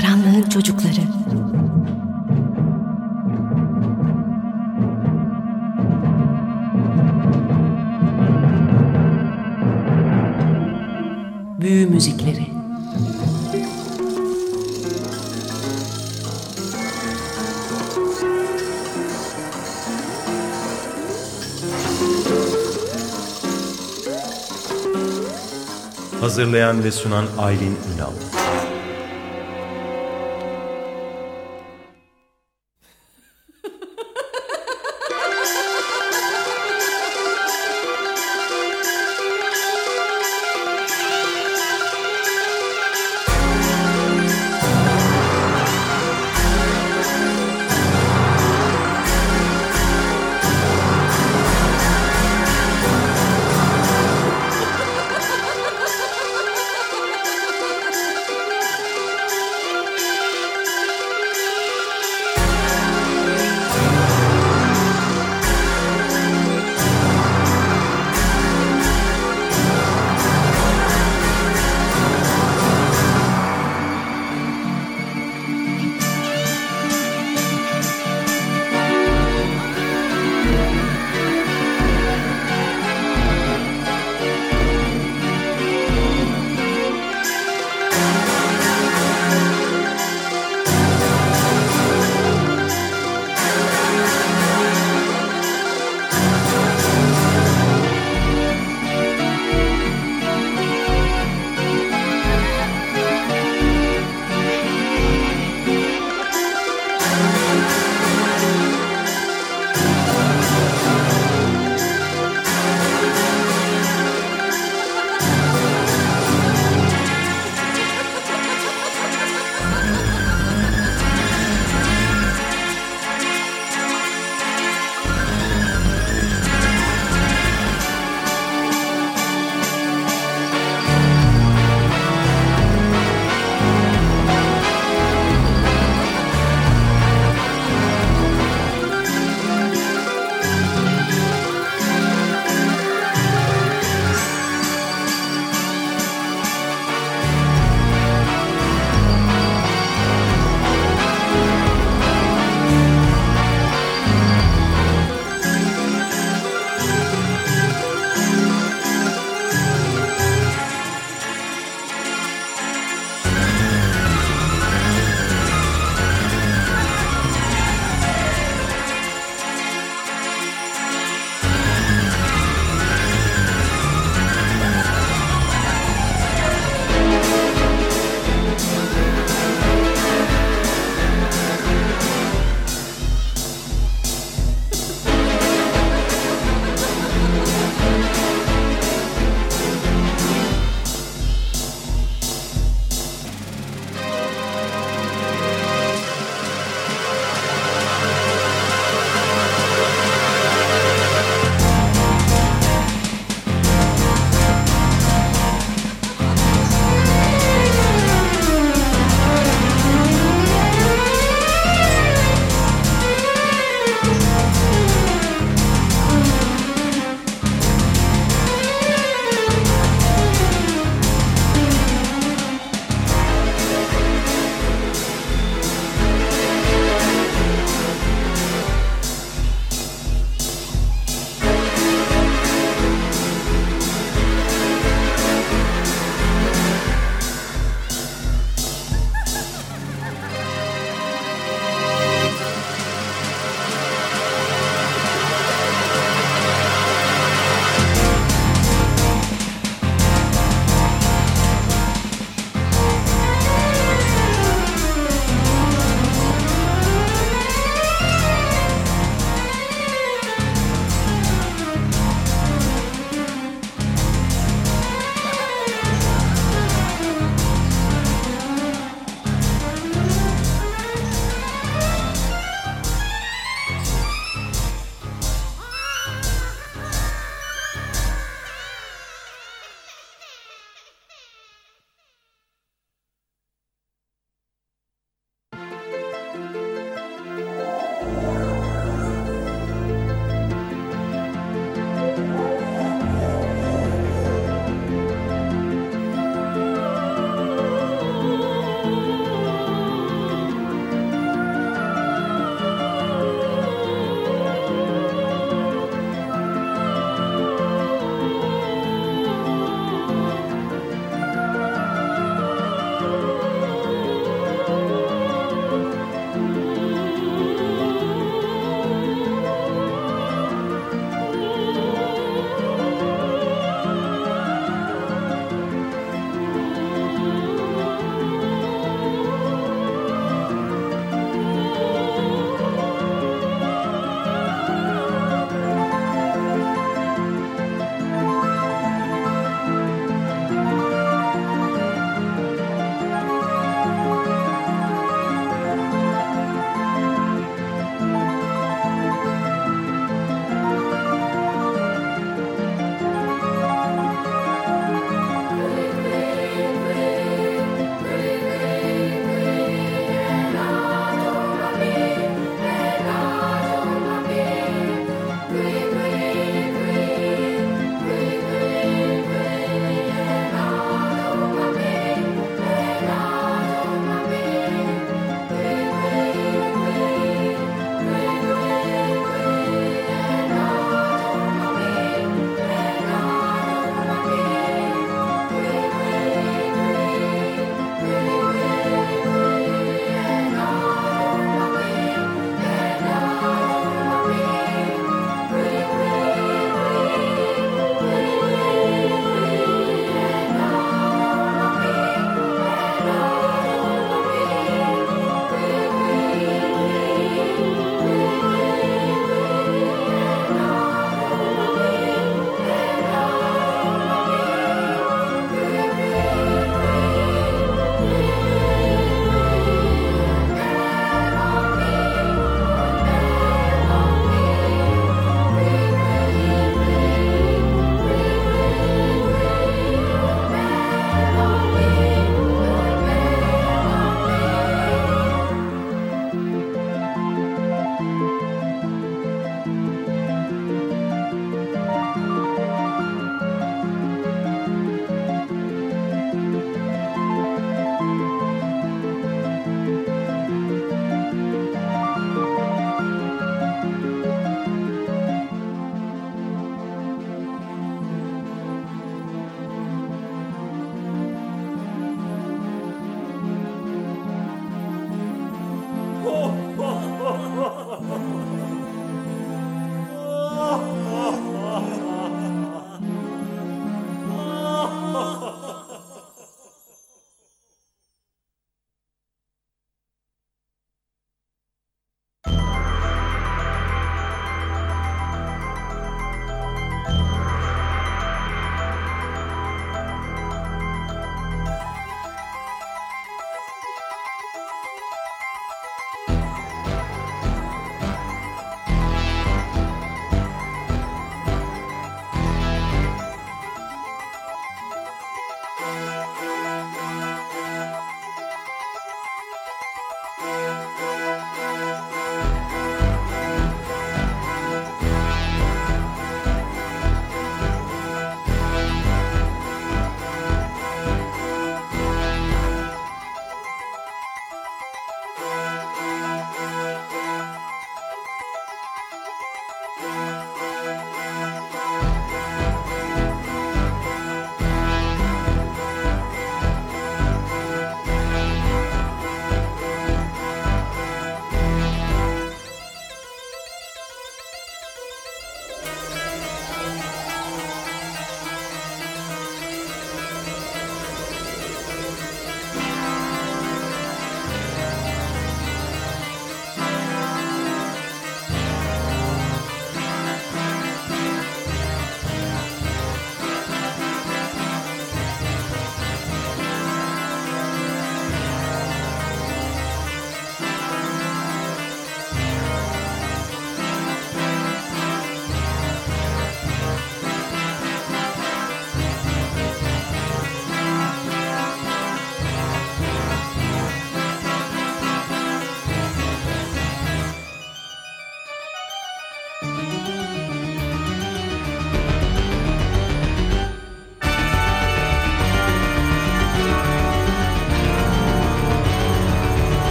Karanlığın çocukları. Büyü müzikleri. Hazırlayan ve sunan Aylin Ünal.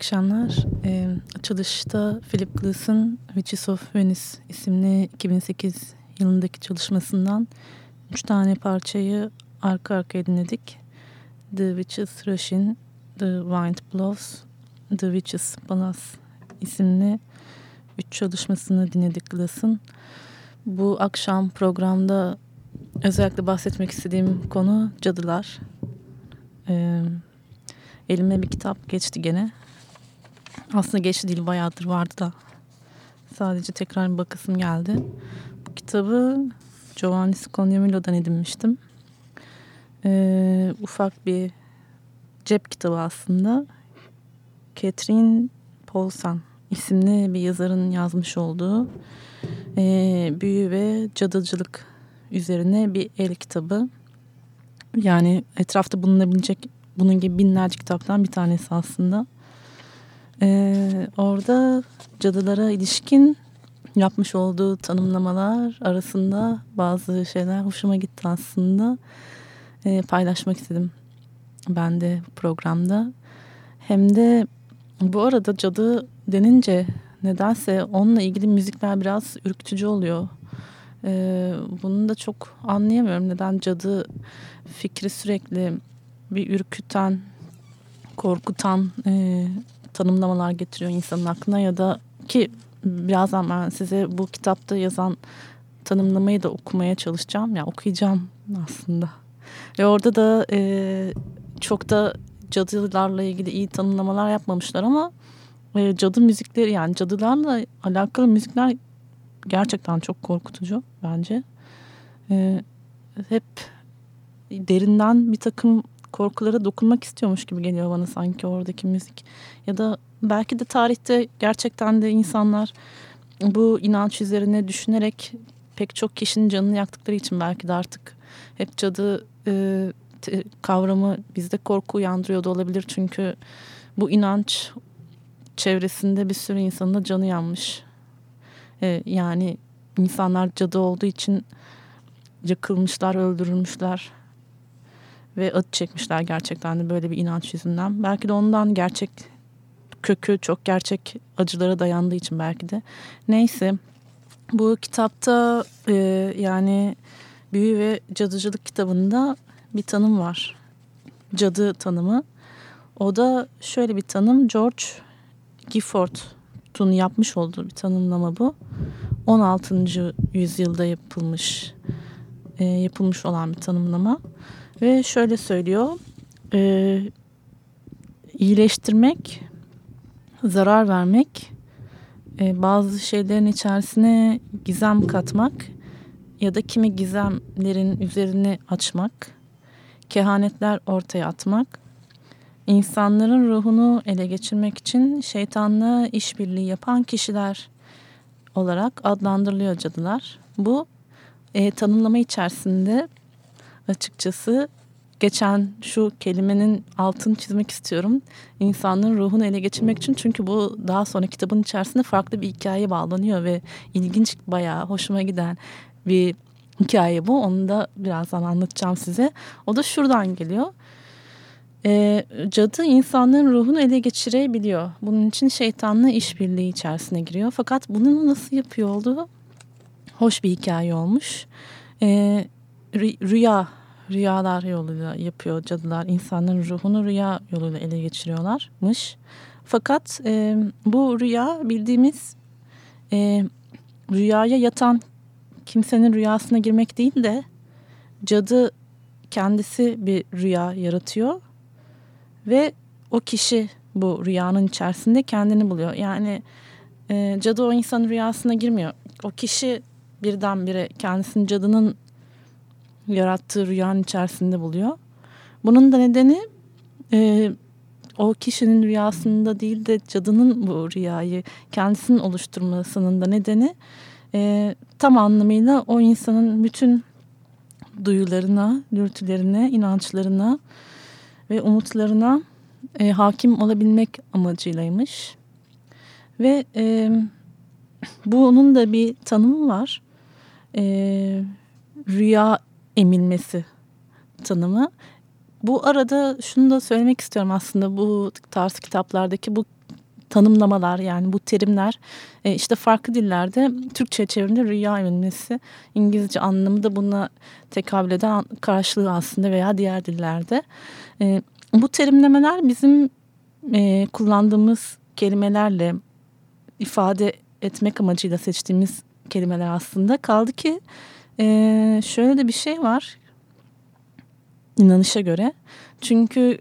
Akşamlar. E, açılışta Philip Glass'ın Witches of Venice isimli 2008 yılındaki çalışmasından üç tane parçayı arka arkaya dinledik. The Witches Rushing, The Wind Blows, The Witches Palace isimli üç çalışmasını dinledik Glass'ın. Bu akşam programda özellikle bahsetmek istediğim konu cadılar. Ee, elime bir kitap geçti gene. Aslında geçti değil bayağıdır vardı da. Sadece tekrar bir bakısım geldi. Bu kitabı Giovanni Scognamilo'dan edinmiştim. Ee, ufak bir cep kitabı aslında. Catherine Paulson isimli bir yazarın yazmış olduğu e, büyü ve cadıcılık üzerine bir el kitabı. Yani etrafta bulunabilecek bunun gibi binlerce kitaptan bir tanesi aslında. Ee, orada cadılara ilişkin yapmış olduğu tanımlamalar arasında bazı şeyler hoşuma gitti aslında. Ee, paylaşmak istedim ben de programda. Hem de bu arada cadı denince nedense onunla ilgili müzikler biraz ürkütücü oluyor. Ee, bunu da çok anlayamıyorum. Neden cadı fikri sürekli bir ürküten, korkutan e, tanımlamalar getiriyor insanın aklına ya da ki birazdan ben size bu kitapta yazan tanımlamayı da okumaya çalışacağım. Yani okuyacağım aslında. Ve orada da e, çok da cadılarla ilgili iyi tanımlamalar yapmamışlar ama e, cadı müzikleri yani cadılarla alakalı müzikler gerçekten çok korkutucu bence. E, hep derinden bir takım korkulara dokunmak istiyormuş gibi geliyor bana sanki oradaki müzik. Ya da belki de tarihte gerçekten de insanlar bu inanç üzerine düşünerek pek çok kişinin canını yaktıkları için belki de artık hep cadı e, te, kavramı bizde korku uyandırıyor da olabilir. Çünkü bu inanç çevresinde bir sürü insanın da canı yanmış. E, yani insanlar cadı olduğu için yakılmışlar, öldürülmüşler ve acı çekmişler gerçekten de böyle bir inanç yüzünden. Belki de ondan gerçek kökü çok gerçek acılara dayandığı için belki de. Neyse bu kitapta e, yani büyü ve cadıcılık kitabında bir tanım var. Cadı tanımı. O da şöyle bir tanım. George Gifford'un yapmış olduğu bir tanımlama bu. 16. yüzyılda yapılmış e, yapılmış olan bir tanımlama. Ve şöyle söylüyor. E, iyileştirmek, zarar vermek, e, bazı şeylerin içerisine gizem katmak ya da kimi gizemlerin üzerine açmak, kehanetler ortaya atmak, insanların ruhunu ele geçirmek için şeytanla işbirliği yapan kişiler olarak adlandırılıyor cadılar. Bu e, tanımlama içerisinde açıkçası geçen şu kelimenin altını çizmek istiyorum. İnsanın ruhunu ele geçirmek için çünkü bu daha sonra kitabın içerisinde farklı bir hikaye bağlanıyor ve ilginç bayağı hoşuma giden bir hikaye bu. Onu da birazdan anlatacağım size. O da şuradan geliyor. E, cadı insanların ruhunu ele geçirebiliyor. Bunun için şeytanla işbirliği içerisine giriyor. Fakat bunu nasıl yapıyor olduğu hoş bir hikaye olmuş. E, rüya rüyalar yoluyla yapıyor cadılar. İnsanların ruhunu rüya yoluyla ele geçiriyorlarmış. Fakat e, bu rüya bildiğimiz e, rüyaya yatan kimsenin rüyasına girmek değil de cadı kendisi bir rüya yaratıyor ve o kişi bu rüyanın içerisinde kendini buluyor. Yani e, cadı o insanın rüyasına girmiyor. O kişi birdenbire kendisini cadının yarattığı rüyanın içerisinde buluyor. Bunun da nedeni e, o kişinin rüyasında değil de cadının bu rüyayı kendisinin oluşturmasının da nedeni e, tam anlamıyla o insanın bütün duyularına, dürtülerine, inançlarına ve umutlarına e, hakim olabilmek amacıylaymış. Ve e, bunun da bir tanımı var. E, rüya emilmesi tanımı. bu arada şunu da söylemek istiyorum aslında bu tarz kitaplardaki bu tanımlamalar yani bu terimler e, işte farklı dillerde Türkçe çevirinde rüya evrilmesi İngilizce anlamı da buna tekabül eden karşılığı aslında veya diğer dillerde. E, bu terimlemeler bizim e, kullandığımız kelimelerle ifade etmek amacıyla seçtiğimiz kelimeler aslında. Kaldı ki e, şöyle de bir şey var inanışa göre. Çünkü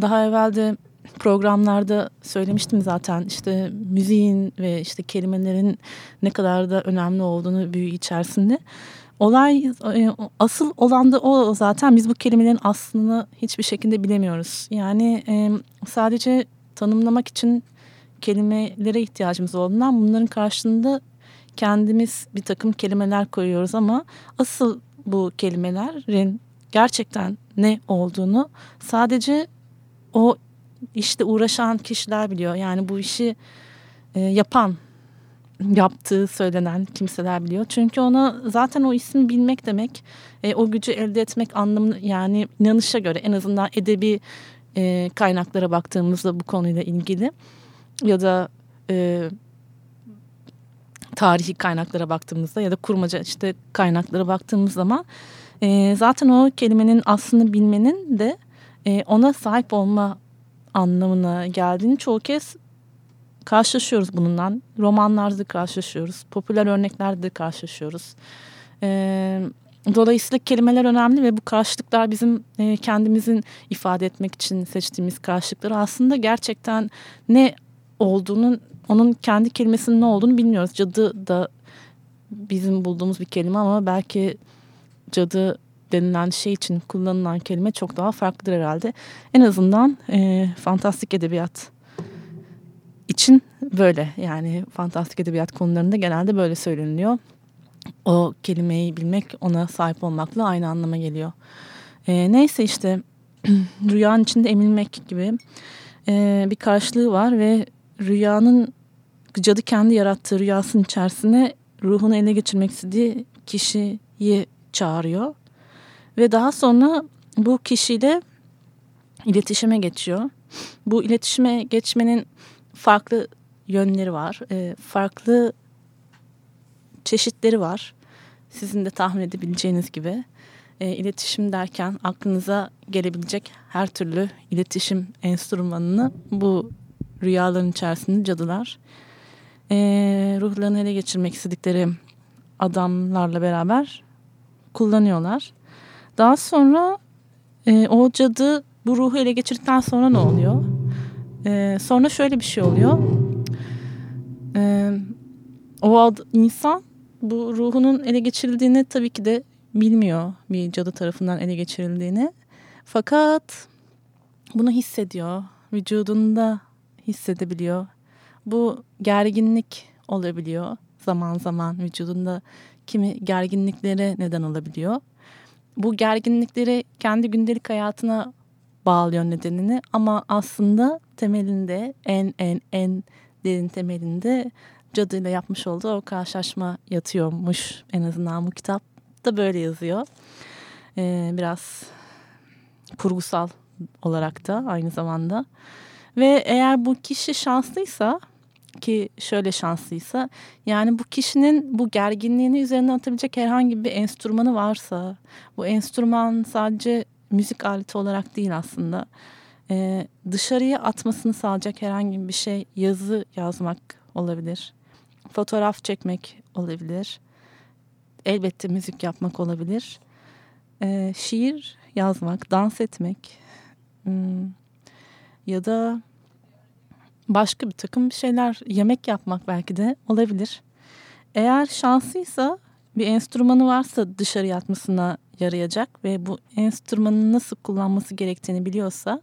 daha evvelde programlarda söylemiştim zaten işte müziğin ve işte kelimelerin ne kadar da önemli olduğunu büyü içerisinde. Olay e, asıl olan da o zaten biz bu kelimelerin aslını hiçbir şekilde bilemiyoruz. Yani e, sadece tanımlamak için kelimelere ihtiyacımız olduğundan bunların karşılığında kendimiz bir takım kelimeler koyuyoruz ama asıl bu kelimelerin gerçekten ne olduğunu sadece o işte uğraşan kişiler biliyor. Yani bu işi e, yapan, yaptığı söylenen kimseler biliyor. Çünkü ona zaten o ismi bilmek demek, e, o gücü elde etmek anlamını yani inanışa göre en azından edebi e, kaynaklara baktığımızda bu konuyla ilgili ya da e, tarihi kaynaklara baktığımızda ya da kurmaca işte kaynaklara baktığımız zaman e, zaten o kelimenin aslını bilmenin de e, ona sahip olma anlamına geldiğini çoğu kez karşılaşıyoruz bununla. Romanlarda karşılaşıyoruz, popüler örneklerde karşılaşıyoruz. E, dolayısıyla kelimeler önemli ve bu karşılıklar bizim e, kendimizin ifade etmek için seçtiğimiz karşılıklar aslında gerçekten ne olduğunun onun kendi kelimesinin ne olduğunu bilmiyoruz. Cadı da bizim bulduğumuz bir kelime ama belki cadı denilen şey için kullanılan kelime çok daha farklıdır herhalde. En azından e, fantastik edebiyat için böyle yani fantastik edebiyat konularında genelde böyle söyleniliyor. O kelimeyi bilmek ona sahip olmakla aynı anlama geliyor. E, neyse işte rüyanın içinde emilmek gibi e, bir karşılığı var ve rüyanın cadı kendi yarattığı rüyasının içerisine ruhunu ele geçirmek istediği kişiyi çağırıyor. Ve daha sonra bu kişiyle iletişime geçiyor. Bu iletişime geçmenin farklı yönleri var. E, farklı çeşitleri var. Sizin de tahmin edebileceğiniz gibi. E, iletişim derken aklınıza gelebilecek her türlü iletişim enstrümanını bu rüyaların içerisinde cadılar e, ruhlarını ele geçirmek istedikleri adamlarla beraber kullanıyorlar. Daha sonra e, o cadı bu ruhu ele geçirdikten sonra ne oluyor? E, sonra şöyle bir şey oluyor. E, o ad, insan bu ruhunun ele geçirildiğini tabii ki de bilmiyor bir cadı tarafından ele geçirildiğini. Fakat bunu hissediyor. Vücudunda hissedebiliyor. Bu gerginlik olabiliyor zaman zaman vücudunda kimi gerginliklere neden olabiliyor. Bu gerginlikleri kendi gündelik hayatına bağlıyor nedenini ama aslında temelinde en en en derin temelinde cadıyla yapmış olduğu o karşılaşma yatıyormuş en azından bu kitap da böyle yazıyor. Ee, biraz kurgusal olarak da aynı zamanda. Ve eğer bu kişi şanslıysa ki şöyle şanslıysa yani bu kişinin bu gerginliğini üzerine atabilecek herhangi bir enstrümanı varsa bu enstrüman sadece müzik aleti olarak değil aslında ee, dışarıya atmasını sağlayacak herhangi bir şey yazı yazmak olabilir fotoğraf çekmek olabilir elbette müzik yapmak olabilir ee, şiir yazmak dans etmek hmm, ya da başka bir takım şeyler yemek yapmak belki de olabilir. Eğer şanslıysa bir enstrümanı varsa dışarı yatmasına yarayacak ve bu enstrümanı nasıl kullanması gerektiğini biliyorsa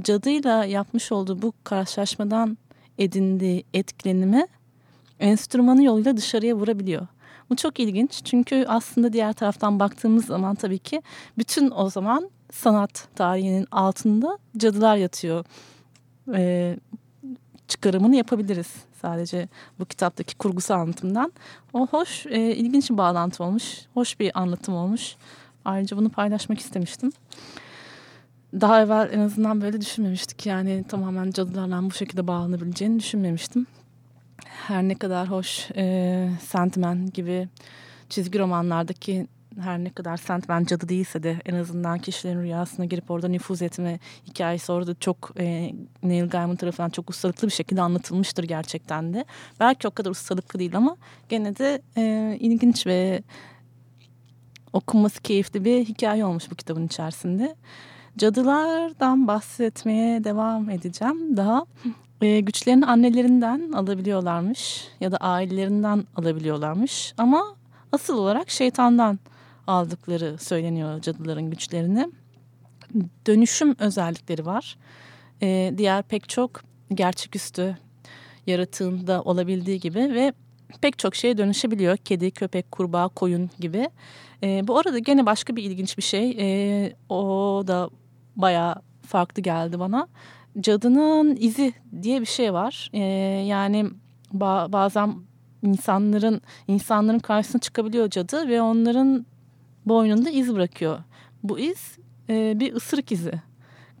cadıyla yapmış olduğu bu karşılaşmadan edindiği etkilenimi enstrümanı yoluyla dışarıya vurabiliyor. Bu çok ilginç çünkü aslında diğer taraftan baktığımız zaman tabii ki bütün o zaman sanat tarihinin altında cadılar yatıyor. Ee, çıkarımını yapabiliriz sadece bu kitaptaki kurgusal anlatımdan. O hoş, e, ilginç bir bağlantı olmuş. Hoş bir anlatım olmuş. Ayrıca bunu paylaşmak istemiştim. daha evvel en azından böyle düşünmemiştik. Yani tamamen cadılarla bu şekilde bağlanabileceğini düşünmemiştim. Her ne kadar hoş e, Sandman gibi çizgi romanlardaki her ne kadar Sandman cadı değilse de en azından kişilerin rüyasına girip orada nüfuz etme hikayesi orada çok e, Neil Gaiman tarafından çok ustalıklı bir şekilde anlatılmıştır gerçekten de. Belki o kadar ustalıklı değil ama gene de e, ilginç ve okunması keyifli bir hikaye olmuş bu kitabın içerisinde. Cadılardan bahsetmeye devam edeceğim. Daha e, güçlerini annelerinden alabiliyorlarmış ya da ailelerinden alabiliyorlarmış ama asıl olarak şeytandan aldıkları söyleniyor cadıların güçlerini. Dönüşüm özellikleri var. E, diğer pek çok gerçeküstü yaratığında olabildiği gibi ve pek çok şeye dönüşebiliyor. Kedi, köpek, kurbağa, koyun gibi. E, bu arada gene başka bir ilginç bir şey. E, o da bayağı farklı geldi bana. Cadının izi diye bir şey var. E, yani ba bazen insanların insanların karşısına çıkabiliyor cadı ve onların boynunda iz bırakıyor. Bu iz e, bir ısırık izi.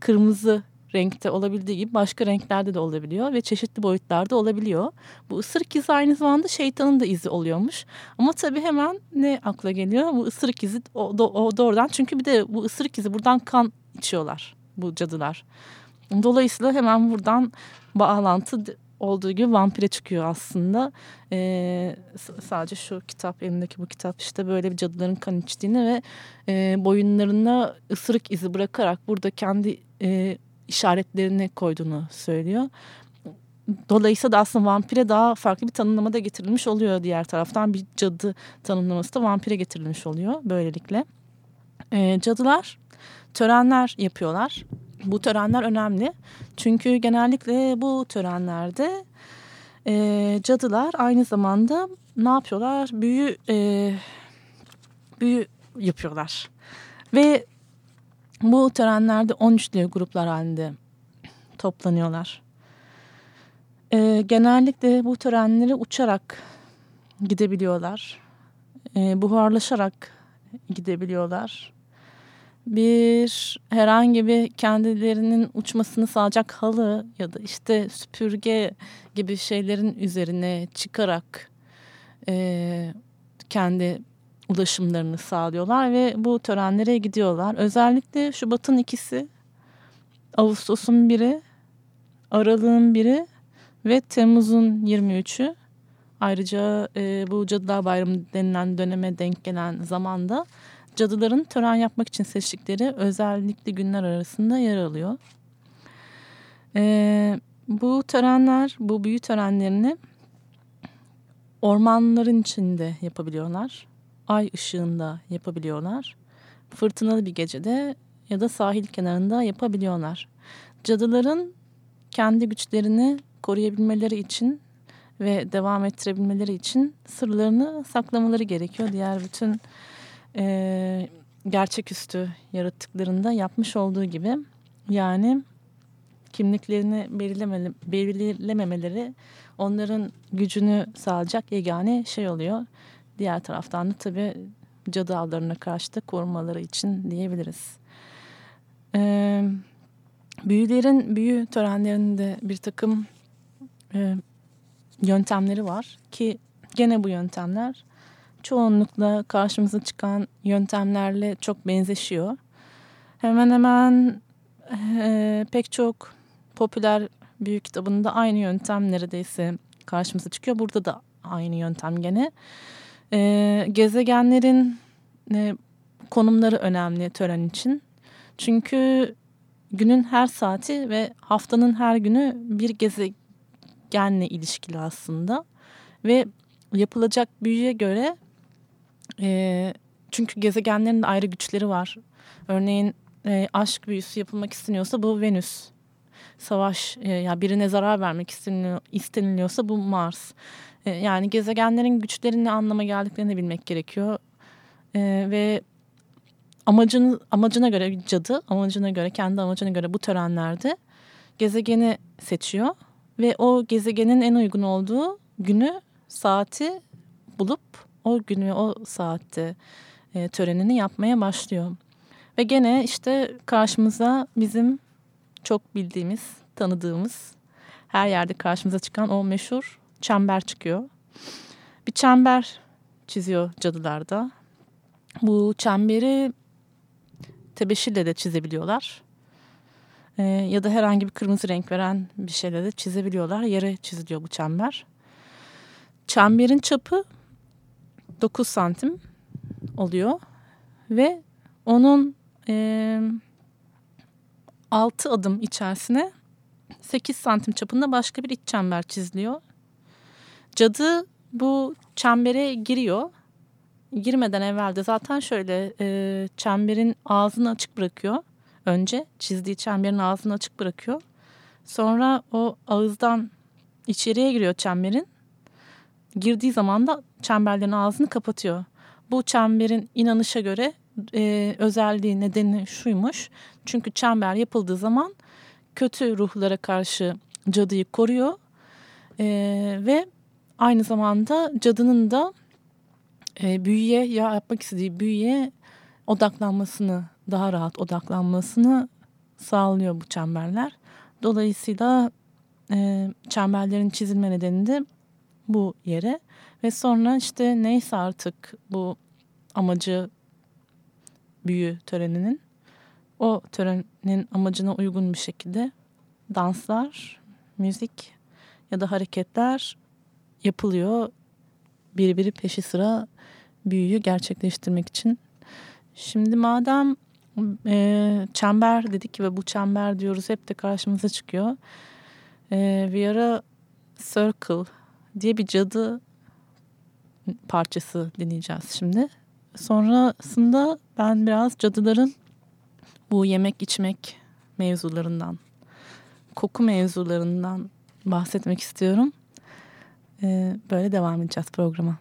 Kırmızı renkte olabildiği gibi başka renklerde de olabiliyor ve çeşitli boyutlarda olabiliyor. Bu ısırık izi aynı zamanda şeytanın da izi oluyormuş. Ama tabii hemen ne akla geliyor? Bu ısırık izi o, o doğrudan çünkü bir de bu ısırık izi buradan kan içiyorlar bu cadılar. Dolayısıyla hemen buradan bağlantı olduğu gibi vampire çıkıyor aslında. Ee, sadece şu kitap elindeki bu kitap işte böyle bir cadıların kan içtiğini ve e, boyunlarına ısırık izi bırakarak burada kendi e, işaretlerini koyduğunu söylüyor. Dolayısıyla da aslında vampire daha farklı bir tanımlama da getirilmiş oluyor diğer taraftan. Bir cadı tanımlaması da vampire getirilmiş oluyor böylelikle. E, cadılar törenler yapıyorlar. Bu törenler önemli. Çünkü genellikle bu törenlerde e, cadılar aynı zamanda ne yapıyorlar? Büyü e, büyü yapıyorlar. Ve bu törenlerde 13'lü gruplar halinde toplanıyorlar. E, genellikle bu törenleri uçarak gidebiliyorlar. E, buharlaşarak gidebiliyorlar bir herhangi bir kendilerinin uçmasını sağlayacak halı ya da işte süpürge gibi şeylerin üzerine çıkarak e, kendi ulaşımlarını sağlıyorlar ve bu törenlere gidiyorlar. Özellikle Şubat'ın ikisi, Ağustos'un biri, Aralık'ın biri ve Temmuz'un 23'ü. Ayrıca e, bu Cadılar Bayramı denilen döneme denk gelen zamanda cadıların tören yapmak için seçtikleri özellikle günler arasında yer alıyor. Ee, bu törenler, bu büyü törenlerini ormanların içinde yapabiliyorlar. Ay ışığında yapabiliyorlar. Fırtınalı bir gecede ya da sahil kenarında yapabiliyorlar. Cadıların kendi güçlerini koruyabilmeleri için ve devam ettirebilmeleri için sırlarını saklamaları gerekiyor. Diğer bütün e, gerçeküstü yaratıklarında yapmış olduğu gibi yani kimliklerini belirlememeleri onların gücünü sağlayacak yegane şey oluyor. Diğer taraftan da tabii cadı avlarına karşı da korumaları için diyebiliriz. Ee, büyülerin büyü törenlerinde bir takım e, yöntemleri var ki gene bu yöntemler çoğunlukla karşımıza çıkan yöntemlerle çok benzeşiyor. Hemen hemen e, pek çok popüler büyük kitabında aynı yöntem neredeyse karşımıza çıkıyor. Burada da aynı yöntem gene. E, gezegenlerin e, konumları önemli tören için. Çünkü günün her saati ve haftanın her günü bir gezegenle ilişkili aslında. Ve yapılacak büyüye göre e, çünkü gezegenlerin de ayrı güçleri var. Örneğin e, aşk büyüsü yapılmak isteniyorsa bu Venüs. Savaş e, ya yani birine zarar vermek isteniliyor, isteniliyorsa bu Mars. E, yani gezegenlerin güçlerini anlama geldiklerini bilmek gerekiyor. E, ve amacını amacına göre cadı amacına göre kendi amacına göre bu törenlerde gezegeni seçiyor ve o gezegenin en uygun olduğu günü saati bulup o gün ve o saatte e, törenini yapmaya başlıyor. Ve gene işte karşımıza bizim çok bildiğimiz, tanıdığımız, her yerde karşımıza çıkan o meşhur çember çıkıyor. Bir çember çiziyor cadılarda. Bu çemberi tebeşirle de çizebiliyorlar. Ee, ya da herhangi bir kırmızı renk veren bir şeyle de çizebiliyorlar. Yere çiziliyor bu çember. Çemberin çapı 9 santim oluyor ve onun e, 6 adım içerisine 8 santim çapında başka bir iç çember çiziliyor. Cadı bu çembere giriyor. Girmeden evvel de zaten şöyle e, çemberin ağzını açık bırakıyor. Önce çizdiği çemberin ağzını açık bırakıyor. Sonra o ağızdan içeriye giriyor çemberin. Girdiği zaman da çemberlerin ağzını kapatıyor. Bu çemberin inanışa göre e, özelliği nedeni şuymuş. Çünkü çember yapıldığı zaman kötü ruhlara karşı cadıyı koruyor. E, ve aynı zamanda cadının da e, büyüye ya yapmak istediği büyüye odaklanmasını daha rahat odaklanmasını sağlıyor bu çemberler. Dolayısıyla e, çemberlerin çizilme nedeni de bu yere ve sonra işte neyse artık bu amacı büyü töreninin o törenin amacına uygun bir şekilde danslar, müzik ya da hareketler yapılıyor. Birbiri peşi sıra büyüyü gerçekleştirmek için. Şimdi madem e, çember dedik ve bu çember diyoruz hep de karşımıza çıkıyor. E, a circle diye bir cadı parçası dinleyeceğiz şimdi. Sonrasında ben biraz cadıların bu yemek içmek mevzularından, koku mevzularından bahsetmek istiyorum. Ee, böyle devam edeceğiz programa.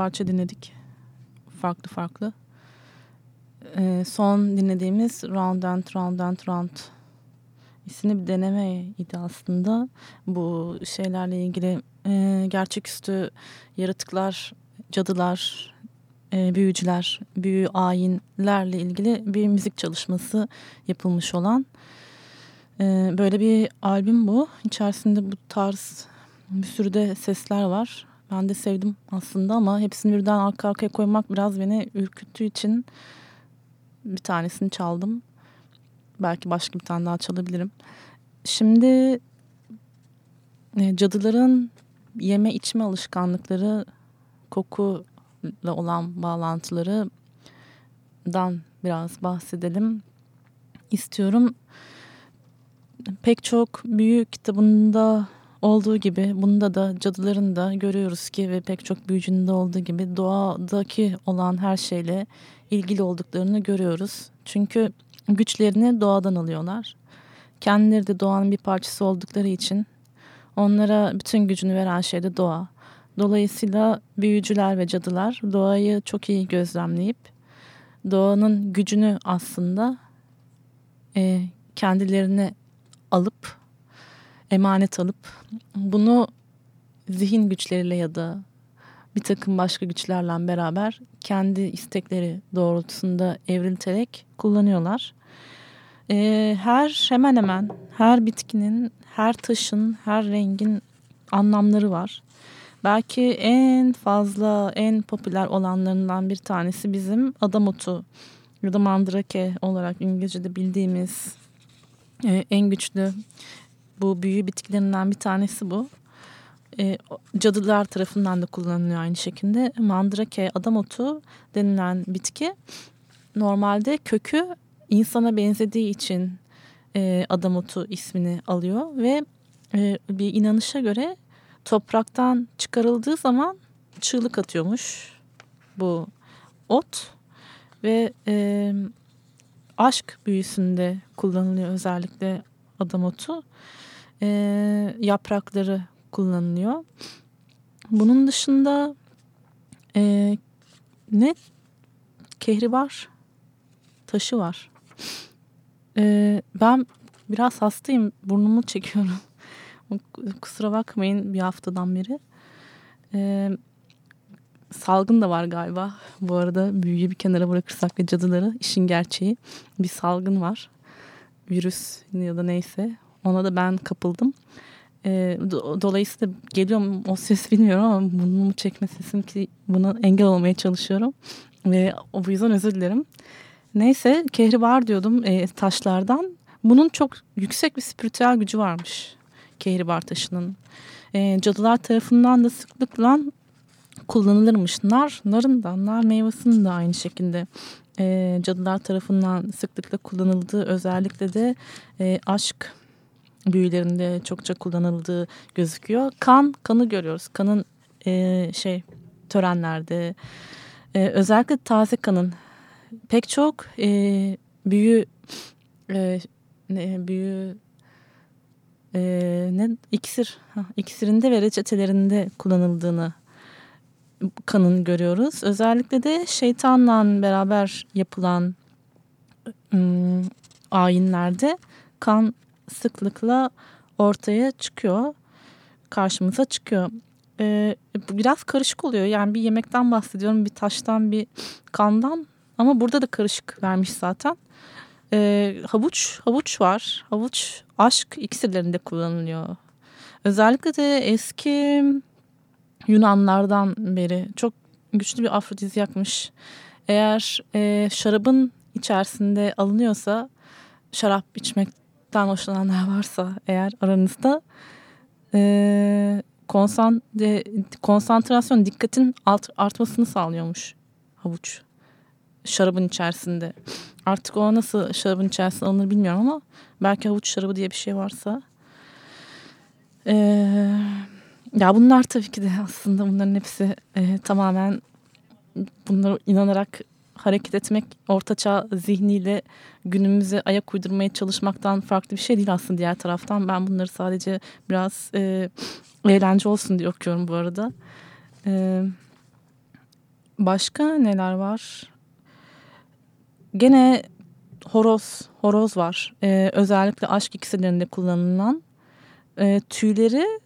Parça dinledik. Farklı farklı. E, son dinlediğimiz Round and Round and Round isimli bir denemeydi aslında. Bu şeylerle ilgili e, gerçeküstü yaratıklar, cadılar, e, büyücüler, büyü ayinlerle ilgili bir müzik çalışması yapılmış olan e, böyle bir albüm bu. İçerisinde bu tarz bir sürü de sesler var. Ben de sevdim aslında ama hepsini birden arka arkaya koymak biraz beni ürküttüğü için bir tanesini çaldım. Belki başka bir tane daha çalabilirim. Şimdi e, cadıların yeme içme alışkanlıkları, kokuyla olan bağlantılarından biraz bahsedelim istiyorum. Pek çok büyük kitabında olduğu gibi bunda da cadıların da görüyoruz ki ve pek çok büyücünün de olduğu gibi doğadaki olan her şeyle ilgili olduklarını görüyoruz. Çünkü güçlerini doğadan alıyorlar. Kendileri de doğanın bir parçası oldukları için onlara bütün gücünü veren şey de doğa. Dolayısıyla büyücüler ve cadılar doğayı çok iyi gözlemleyip doğanın gücünü aslında e, kendilerine alıp emanet alıp bunu zihin güçleriyle ya da bir takım başka güçlerle beraber kendi istekleri doğrultusunda evrilterek kullanıyorlar. Ee, her hemen hemen her bitkinin, her taşın, her rengin anlamları var. Belki en fazla, en popüler olanlarından bir tanesi bizim adamotu ya da mandrake olarak İngilizce'de bildiğimiz e, en güçlü bu büyü bitkilerinden bir tanesi bu. E, cadılar tarafından da kullanılıyor aynı şekilde. Mandrake, adamotu denilen bitki normalde kökü insana benzediği için e, adamotu ismini alıyor ve e, bir inanışa göre topraktan çıkarıldığı zaman çığlık atıyormuş bu ot ve e, aşk büyüsünde kullanılıyor özellikle adamotu e, yaprakları kullanılıyor. Bunun dışında e, ne kehribar taşı var. E, ben biraz hastayım burnumu çekiyorum. Kusura bakmayın bir haftadan beri. E, salgın da var galiba. Bu arada büyüyü bir kenara bırakırsak ve cadıları işin gerçeği bir salgın var. Virüs ya da neyse ona da ben kapıldım. E, do, dolayısıyla geliyorum o ses bilmiyorum ama burnumu çekme sesim ki buna engel olmaya çalışıyorum. Ve o yüzden özür dilerim. Neyse kehribar diyordum e, taşlardan. Bunun çok yüksek bir spiritüel gücü varmış kehribar taşının. E, cadılar tarafından da sıklıkla kullanılırmış. Nar, narın da, nar meyvesinin de aynı şekilde e, cadılar tarafından sıklıkla kullanıldığı özellikle de e, aşk büyülerinde çokça kullanıldığı gözüküyor. Kan, kanı görüyoruz. Kanın e, şey törenlerde e, özellikle taze kanın pek çok e, büyü e, ne, büyü e, ne iksir ha, iksirinde ve reçetelerinde kullanıldığını kanın görüyoruz. Özellikle de şeytanla beraber yapılan ım, ayinlerde kan sıklıkla ortaya çıkıyor. Karşımıza çıkıyor. Ee, biraz karışık oluyor. Yani bir yemekten bahsediyorum. Bir taştan bir kandan. Ama burada da karışık vermiş zaten. Ee, havuç, havuç var. Havuç aşk iksirlerinde kullanılıyor. Özellikle de eski Yunanlardan beri çok güçlü bir afrodizyakmış. Eğer e, şarabın içerisinde alınıyorsa şarap içmekten hoşlananlar varsa eğer aranızda e, konsan, konsantrasyon dikkatin alt, artmasını sağlıyormuş havuç şarabın içerisinde. Artık o nasıl şarabın içerisinde alınır bilmiyorum ama belki havuç şarabı diye bir şey varsa. Eee ya bunlar tabii ki de aslında bunların hepsi e, tamamen bunlara inanarak hareket etmek ortaçağ zihniyle günümüze ayak uydurmaya çalışmaktan farklı bir şey değil aslında diğer taraftan. Ben bunları sadece biraz e, eğlence olsun diye okuyorum bu arada. E, başka neler var? Gene horoz, horoz var. Ee, özellikle aşk iksirlerinde kullanılan e, tüyleri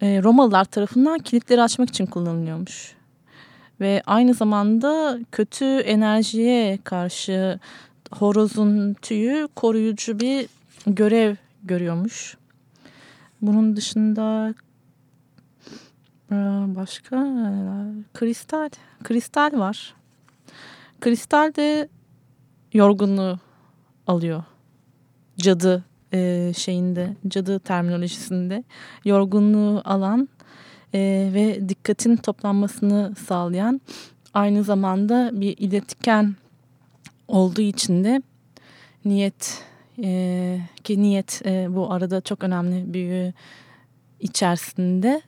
e, Romalılar tarafından kilitleri açmak için kullanılıyormuş. Ve aynı zamanda kötü enerjiye karşı horozun tüyü koruyucu bir görev görüyormuş. Bunun dışında e, başka kristal kristal var. Kristal de yorgunluğu alıyor. Cadı e, şeyinde, cadı terminolojisinde yorgunluğu alan e, ve dikkatin toplanmasını sağlayan aynı zamanda bir iletken olduğu için de niyet e, ki niyet e, bu arada çok önemli büyü içerisinde.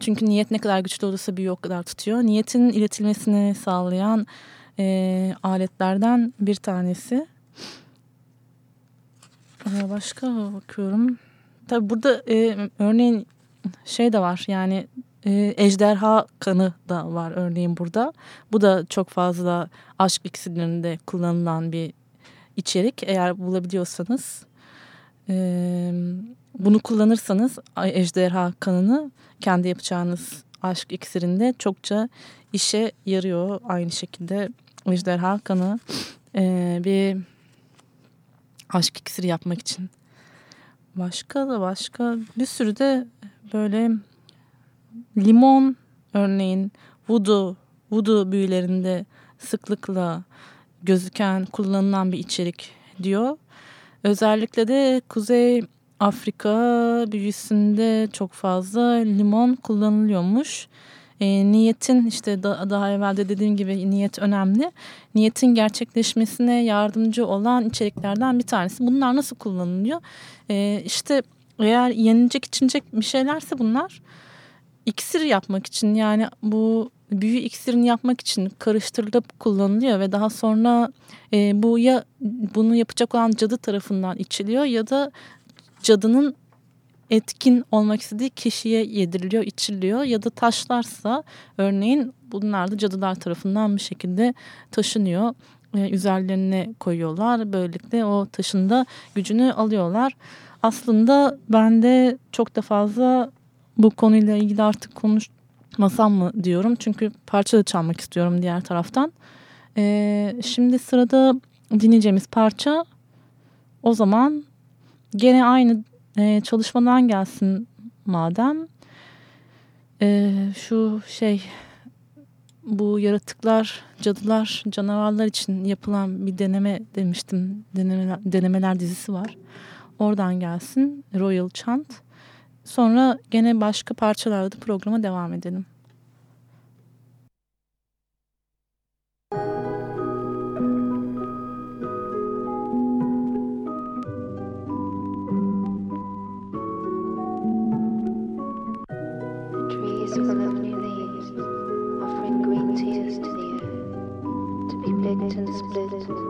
Çünkü niyet ne kadar güçlü olursa büyü o kadar tutuyor. Niyetin iletilmesini sağlayan e, aletlerden bir tanesi. Ee, başka bakıyorum. Tabii burada e, örneğin şey de var yani e, ejderha kanı da var örneğin burada. Bu da çok fazla aşk iksirlerinde kullanılan bir içerik. Eğer bulabiliyorsanız e, bunu kullanırsanız ejderha kanını kendi yapacağınız aşk iksirinde çokça işe yarıyor. Aynı şekilde ejderha kanı e, bir aşk iksiri yapmak için. Başka da başka bir sürü de böyle limon örneğin voodoo, voodoo büyülerinde sıklıkla gözüken, kullanılan bir içerik diyor. Özellikle de Kuzey Afrika büyüsünde çok fazla limon kullanılıyormuş. E, niyetin işte da, daha evvel de dediğim gibi niyet önemli. Niyetin gerçekleşmesine yardımcı olan içeriklerden bir tanesi. Bunlar nasıl kullanılıyor? E, işte eğer yenilecek içilecek bir şeylerse bunlar iksir yapmak için yani bu büyü iksirini yapmak için karıştırılıp kullanılıyor ve daha sonra e, bu ya bunu yapacak olan cadı tarafından içiliyor ya da cadının etkin olmak istediği kişiye yediriliyor, içiliyor ya da taşlarsa örneğin bunlar da cadılar tarafından bir şekilde taşınıyor. E, üzerlerine koyuyorlar. Böylelikle o taşın da gücünü alıyorlar. Aslında ben de çok da fazla bu konuyla ilgili artık konuşmasam mı diyorum. Çünkü parça da çalmak istiyorum diğer taraftan. E, şimdi sırada dinleyeceğimiz parça o zaman gene aynı e, çalışmadan gelsin madem. E, şu şey bu yaratıklar, cadılar, canavarlar için yapılan bir deneme demiştim. Denemeler, denemeler dizisi var. Oradan gelsin Royal Chant. Sonra gene başka parçalarda programa devam edelim. split.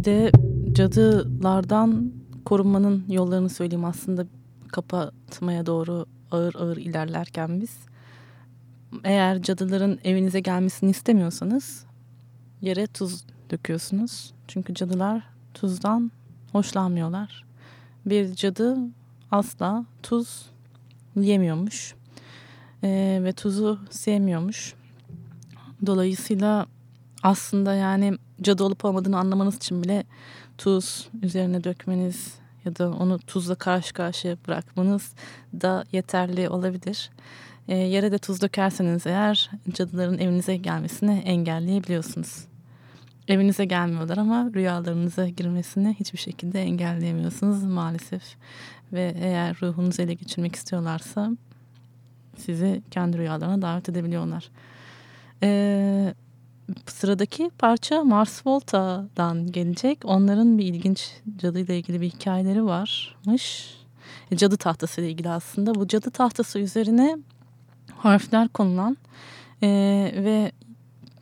Bir de cadılardan korunmanın yollarını söyleyeyim aslında kapatmaya doğru ağır ağır ilerlerken biz. Eğer cadıların evinize gelmesini istemiyorsanız yere tuz döküyorsunuz. Çünkü cadılar tuzdan hoşlanmıyorlar. Bir cadı asla tuz yemiyormuş ee, ve tuzu sevmiyormuş. Dolayısıyla aslında yani cadı olup olmadığını anlamanız için bile tuz üzerine dökmeniz ya da onu tuzla karşı karşıya bırakmanız da yeterli olabilir. E, yere de tuz dökerseniz eğer cadıların evinize gelmesini engelleyebiliyorsunuz. Evinize gelmiyorlar ama rüyalarınıza girmesini hiçbir şekilde engelleyemiyorsunuz maalesef. Ve eğer ruhunuzu ele geçirmek istiyorlarsa sizi kendi rüyalarına davet edebiliyorlar. Ee, sıradaki parça Mars Volta'dan gelecek. Onların bir ilginç cadıyla ilgili bir hikayeleri varmış. E, cadı tahtası ile ilgili aslında. Bu cadı tahtası üzerine harfler konulan e, ve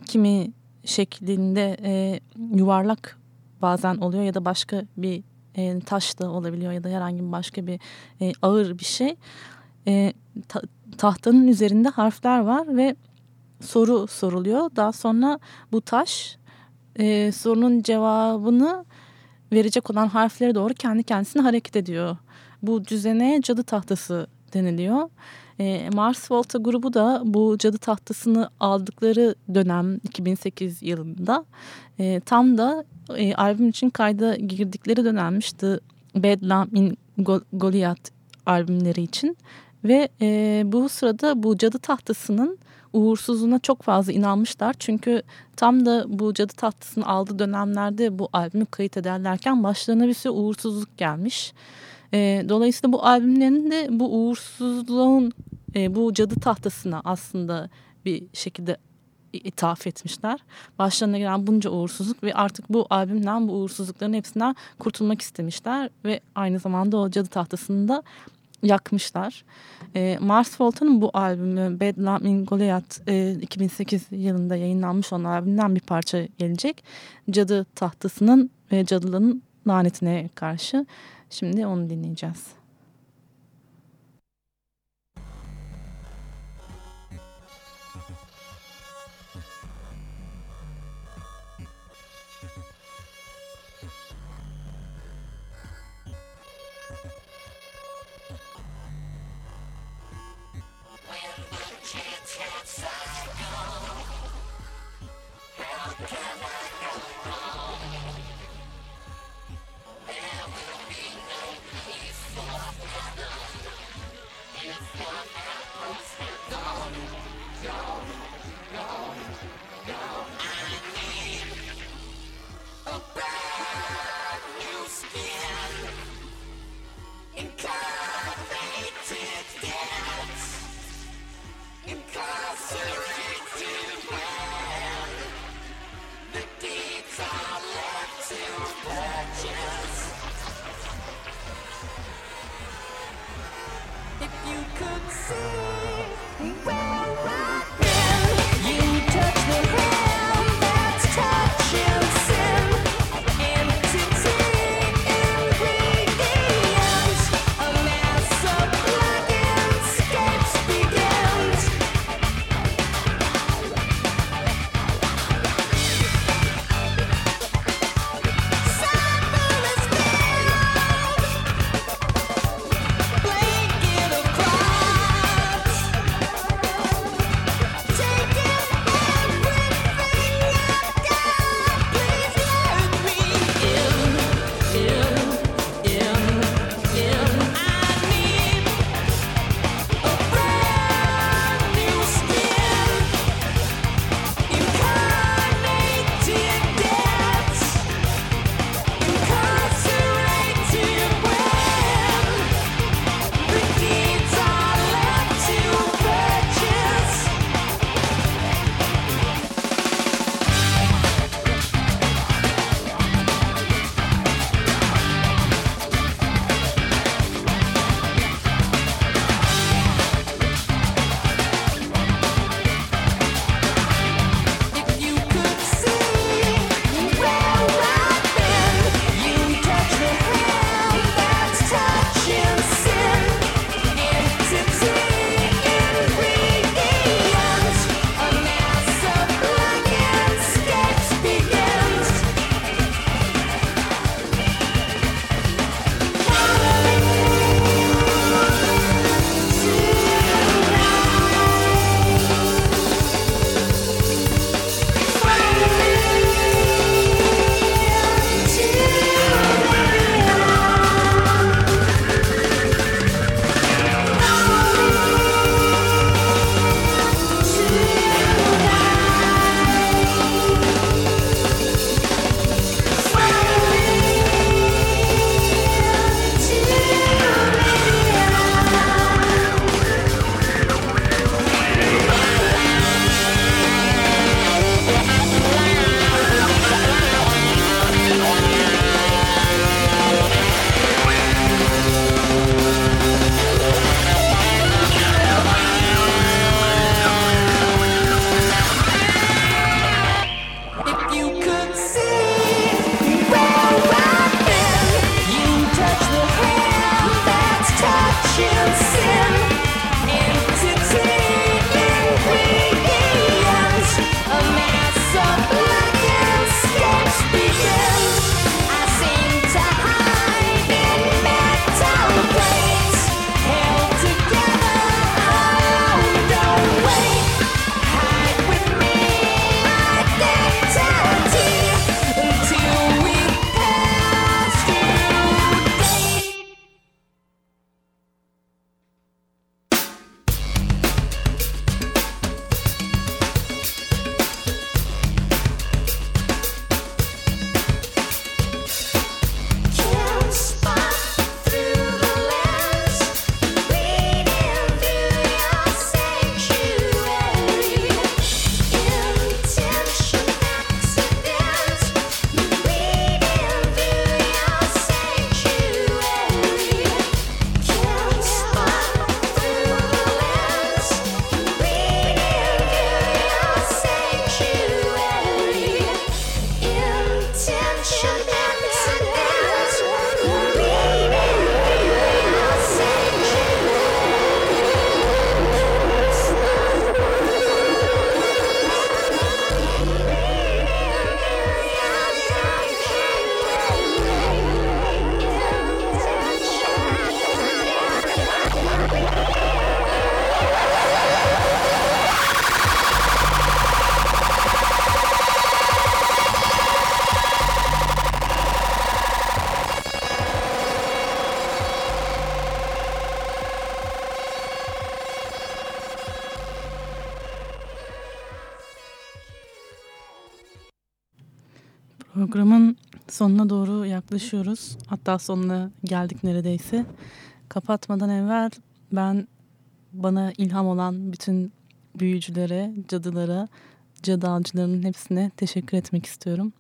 kimi şeklinde e, yuvarlak bazen oluyor ya da başka bir e, taş da olabiliyor ya da herhangi bir başka bir e, ağır bir şey. E, ta, tahtanın üzerinde harfler var ve soru soruluyor. Daha sonra bu taş e, sorunun cevabını verecek olan harflere doğru kendi kendisine hareket ediyor. Bu düzene cadı tahtası deniliyor. E, Mars Volta grubu da bu cadı tahtasını aldıkları dönem 2008 yılında e, tam da e, albüm için kayda girdikleri dönemmişti. Bad Lamb in Goliath albümleri için ve e, bu sırada bu cadı tahtasının uğursuzluğuna çok fazla inanmışlar. Çünkü tam da bu cadı tahtasını aldığı dönemlerde bu albümü kayıt ederlerken başlarına bir sürü uğursuzluk gelmiş. E, dolayısıyla bu albümlerin de bu uğursuzluğun e, bu cadı tahtasına aslında bir şekilde ithaf etmişler. Başlarına gelen bunca uğursuzluk ve artık bu albümden bu uğursuzlukların hepsinden kurtulmak istemişler ve aynı zamanda o cadı tahtasını da yakmışlar. E, Mars Volta'nın bu albümü Bad Lamb in Goliath e, 2008 yılında yayınlanmış olan albümden bir parça gelecek. Cadı tahtasının ve cadılığın lanetine karşı. Şimdi onu dinleyeceğiz. Yaklaşıyoruz. Hatta sonuna geldik neredeyse. Kapatmadan evvel ben bana ilham olan bütün büyücülere, cadılara, cadı hepsine teşekkür etmek istiyorum.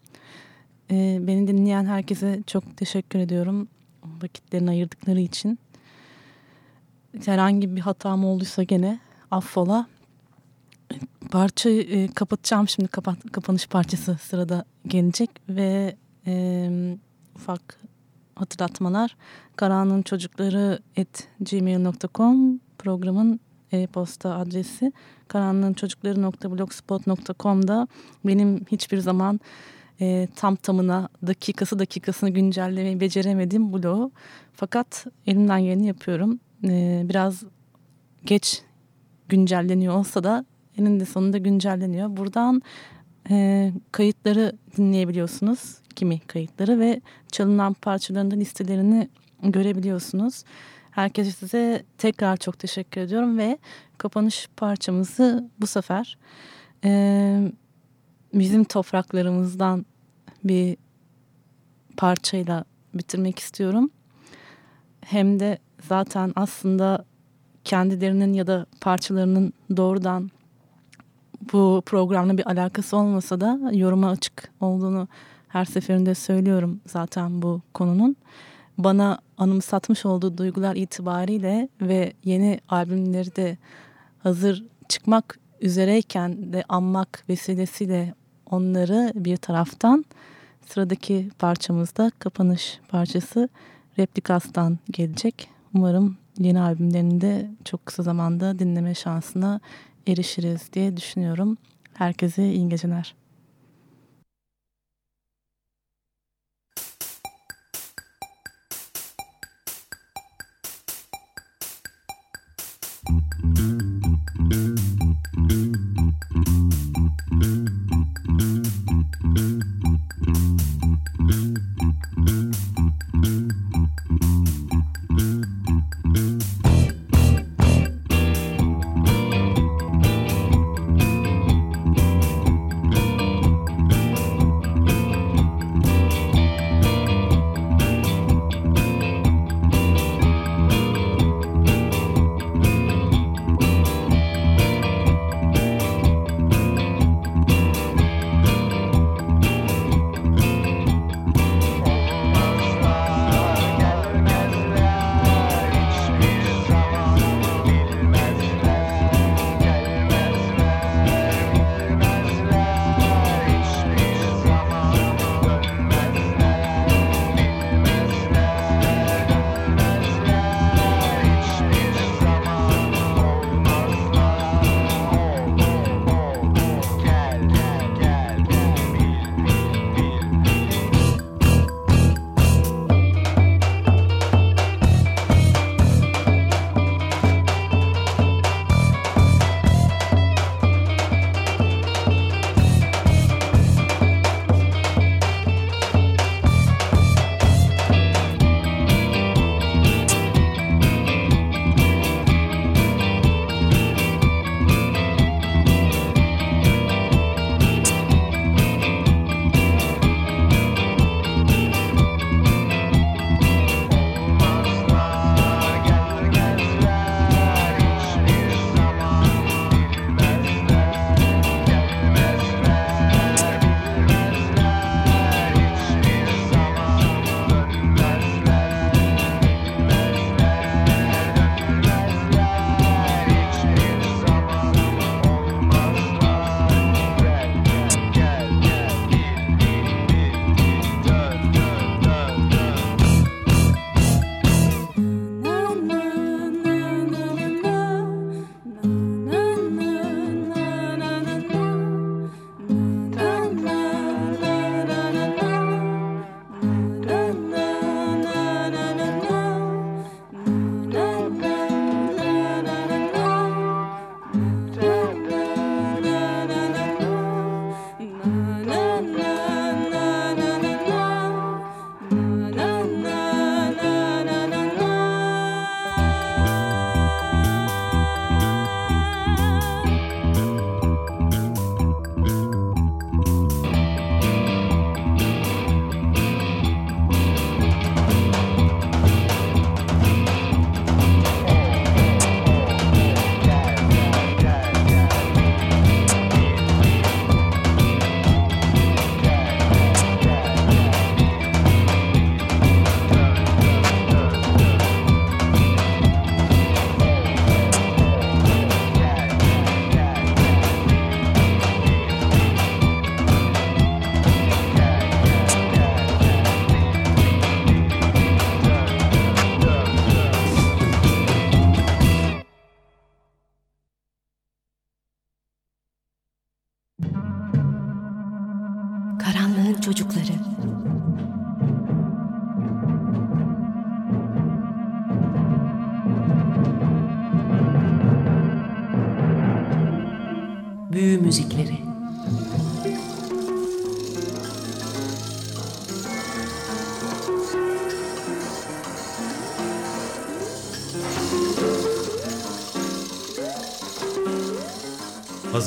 Ee, beni dinleyen herkese çok teşekkür ediyorum. Vakitlerini ayırdıkları için. Herhangi bir hatam olduysa gene affola. Parçayı e, kapatacağım şimdi kapat, kapanış parçası sırada gelecek ve e, ufak hatırlatmalar. Karanlığın çocukları at gmail.com programın e-posta adresi karanlığın çocukları.blogspot.com'da benim hiçbir zaman e, tam tamına dakikası dakikasını güncellemeyi beceremedim blogu. Fakat elimden geleni yapıyorum. E, biraz geç güncelleniyor olsa da eninde sonunda güncelleniyor. Buradan e, kayıtları dinleyebiliyorsunuz. Kimi kayıtları ve çalınan parçaların da listelerini görebiliyorsunuz. Herkese size tekrar çok teşekkür ediyorum ve kapanış parçamızı bu sefer e, bizim topraklarımızdan bir parçayla bitirmek istiyorum. Hem de zaten aslında kendilerinin ya da parçalarının doğrudan bu programla bir alakası olmasa da yoruma açık olduğunu her seferinde söylüyorum zaten bu konunun. Bana anımsatmış olduğu duygular itibariyle ve yeni albümleri de hazır çıkmak üzereyken de anmak vesilesiyle onları bir taraftan sıradaki parçamızda kapanış parçası Replikas'tan gelecek. Umarım yeni albümlerini de çok kısa zamanda dinleme şansına erişiriz diye düşünüyorum. Herkese iyi geceler.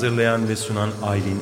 Hazırlayan ve sunan Aylin